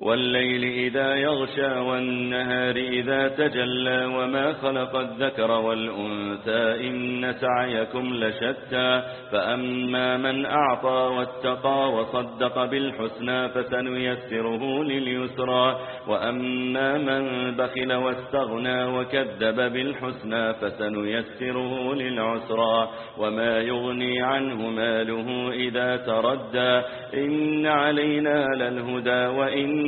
والليل إذا يغشى والنهار إذا تجلى وما خلق الذكر والأنثى إن سعيكم لشتى فأما من أعطى واتقى وصدق بالحسنى فسنيسره لليسرى وأما من بخل واستغنى وكذب بالحسنى فسنيسره للعسرى وما يغني عنه ماله إذا تردى إن علينا للهدى وإن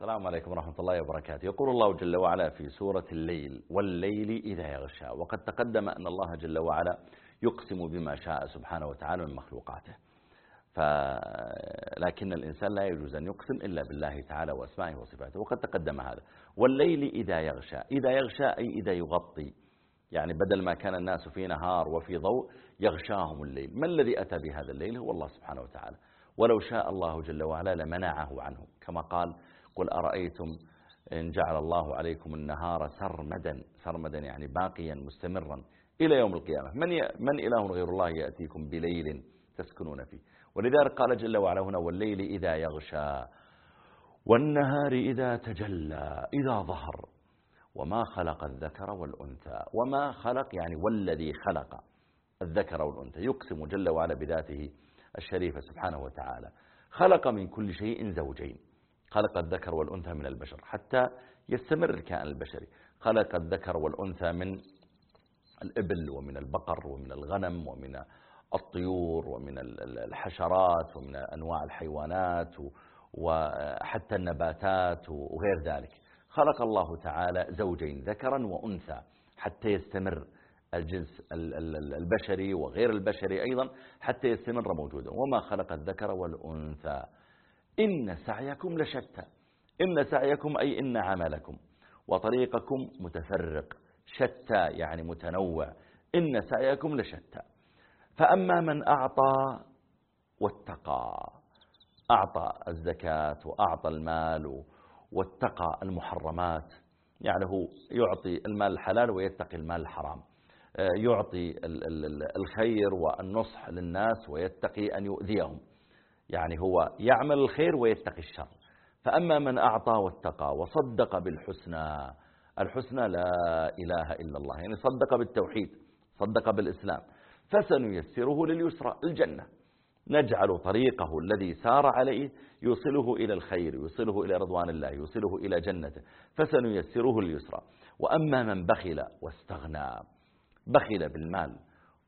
السلام عليكم ورحمة الله وبركاته. يقول الله جل وعلا في سورة الليل والليل إذا يغشى وقد تقدم أن الله جل وعلا يقسم بما شاء سبحانه وتعالى من مخلوقاته. لكن الإنسان لا يجوز أن يقسم إلا بالله تعالى وأسمائه وصفاته. وقد تقدم هذا. والليل إذا يغشى إذا يغشى أي إذا يغطي. يعني بدل ما كان الناس في نهار وفي ضوء يغشاهم الليل. ما الذي أتى بهذا الليل؟ هو الله سبحانه وتعالى. ولو شاء الله جل وعلا لمنعه عنه. كما قال قل أرأيتم إن جعل الله عليكم النهار سرمدا سرمدا يعني باقيا مستمرا إلى يوم القيامة. من, من إله غير الله يأتيكم بليل تسكنون فيه. ولذلك قال جل وعلا هنا والليل إذا يغشى والنهار إذا تجلى إذا ظهر. وما خلق الذكر والأنثى. وما خلق يعني والذي خلق الذكر والأنثى. يقسم جل وعلا بذاته الشريفة سبحانه وتعالى. خلق من كل شيء زوجين. خلق الذكر والأنثى من البشر حتى يستمر الكائن البشري. خلق الذكر والأنثى من الإبل ومن البقر ومن الغنم ومن الطيور ومن الحشرات ومن أنواع الحيوانات وحتى النباتات وغير ذلك. خلق الله تعالى زوجين ذكرا وأنثى حتى يستمر الجنس البشري وغير البشري أيضا حتى يستمر موجودا. وما خلق الذكر والأنثى إن سعيكم لشتى. إن سعيكم أي إن عملكم. وطريقكم متفرق. شتى يعني متنوع. إن سعيكم لشتى. فأما من أعطى واتقى. أعطى الزكاة وأعطى المال واتقى المحرمات. يعني هو يعطي المال الحلال ويتقي المال الحرام. يعطي الخير والنصح للناس ويتقي أن يؤذيهم. يعني هو يعمل الخير ويتقي الشر. فأما من أعطى واتقى وصدق بالحسنى الحسنى لا إله إلا الله يعني صدق بالتوحيد صدق بالإسلام فسنيسره لليسرى الجنة نجعل طريقه الذي سار عليه يوصله إلى الخير يوصله إلى رضوان الله يوصله إلى جنته فسنيسره لليسرى وأما من بخل واستغنى بخل بالمال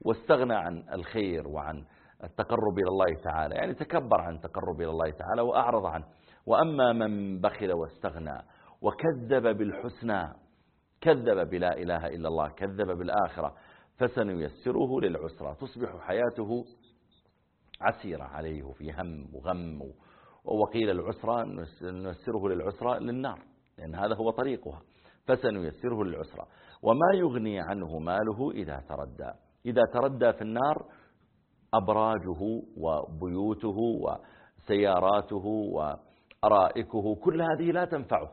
واستغنى عن الخير وعن التقرب إلى الله تعالى يعني تكبر عن التقرب إلى الله تعالى وأعرض عنه. وأما من بخل واستغنى وكذب بالحسنى كذب بلا إله إلا الله كذب بالآخرة فسنيسره للعسرى. تصبح حياته عسيرة عليه في هم وغم وقيل العسرى نيسره للعسرى للنار لأن هذا هو طريقها. فسنيسره للعسرى. وما يغني عنه ماله إذا تردى. إذا تردى في النار أبراجه وبيوته وسياراته وأرائكه كل هذه لا تنفعه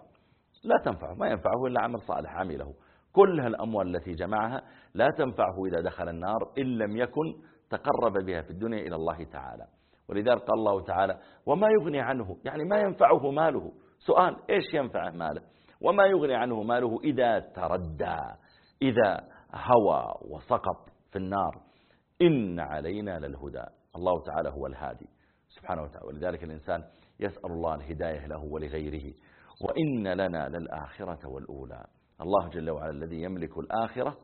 لا تنفعه ما ينفعه إلا عمل صالح عمله. كل هالأموال التي جمعها لا تنفعه إذا دخل النار إن لم يكن تقرب بها في الدنيا إلى الله تعالى. ولذلك قال الله تعالى وما يغني عنه يعني ما ينفعه ماله. سؤال إيش ينفعه ماله؟ وما يغني عنه ماله إذا تردى إذا هوى وسقط في النار. إن علينا للهدى. الله تعالى هو الهادي سبحانه وتعالى. ولذلك الإنسان يسأل الله الهداية له ولغيره. وإن لنا للآخرة والأولى. الله جل وعلا الذي يملك الآخرة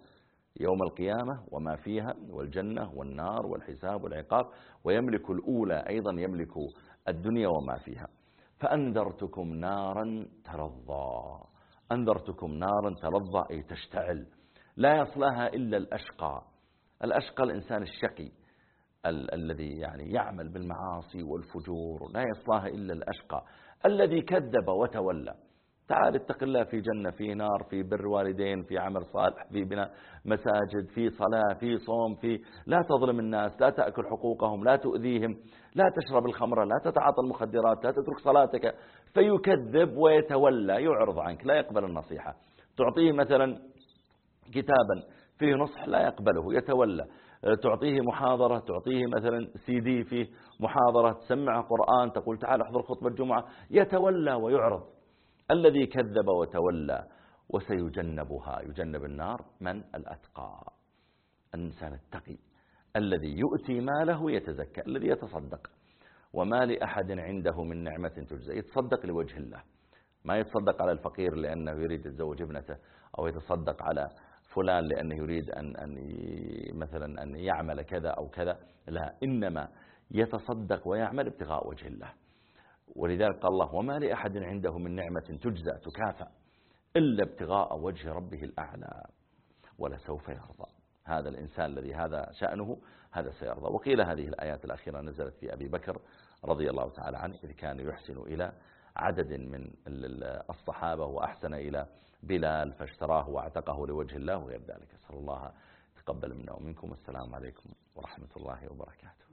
يوم القيامة وما فيها والجنة والنار والحساب والعقاب. ويملك الأولى أيضا يملك الدنيا وما فيها. فأنذرتكم نارا ترضى أنذرتكم نارا ترضى أي تشتعل. لا يصلها إلا الأشقى. الأشقى الإنسان الشقي ال الذي يعني يعمل بالمعاصي والفجور لا يصلاها إلا الأشقى. الذي كذب وتولى. تعال اتق الله في جنة في نار في بر والدين في عمل صالح في بناء مساجد في صلاة في صوم في لا تظلم الناس لا تأكل حقوقهم لا تؤذيهم لا تشرب الخمر لا تتعاطى المخدرات لا تترك صلاتك. فيكذب ويتولى يعرض عنك لا يقبل النصيحة. تعطيه مثلا كتابا فيه نصح لا يقبله يتولى. تعطيه محاضرة تعطيه مثلا سي دي فيه محاضرة تسمع قرآن تقول تعال احضر خطبة الجمعة يتولى ويعرض. الذي كذب وتولى وسيجنبها يجنب النار من الأتقى. الإنسان التقي الذي يؤتي ماله يتزكى الذي يتصدق. وما لأحد عنده من نعمة تجزى يتصدق لوجه الله. ما يتصدق على الفقير لأنه يريد يتزوج ابنته أو يتصدق على فلان لأنه يريد أن, أن مثلا أن يعمل كذا أو كذا. لا إنما يتصدق ويعمل ابتغاء وجه الله. ولذلك قال الله وما لأحد عنده من نعمة تجزى تكافأ إلا ابتغاء وجه ربه الأعلى ولسوف يرضى. هذا الإنسان الذي هذا شأنه هذا سيرضى. وقيل هذه الآيات الأخيرة نزلت في أبي بكر رضي الله تعالى عنه إذ كان يحسن إلى عدد من الصحابة وأحسن إلى بلال فاشتراه واعتقه لوجه الله وغير ذلك. أسأل الله تقبل منا ومنكم. السلام عليكم ورحمة الله وبركاته.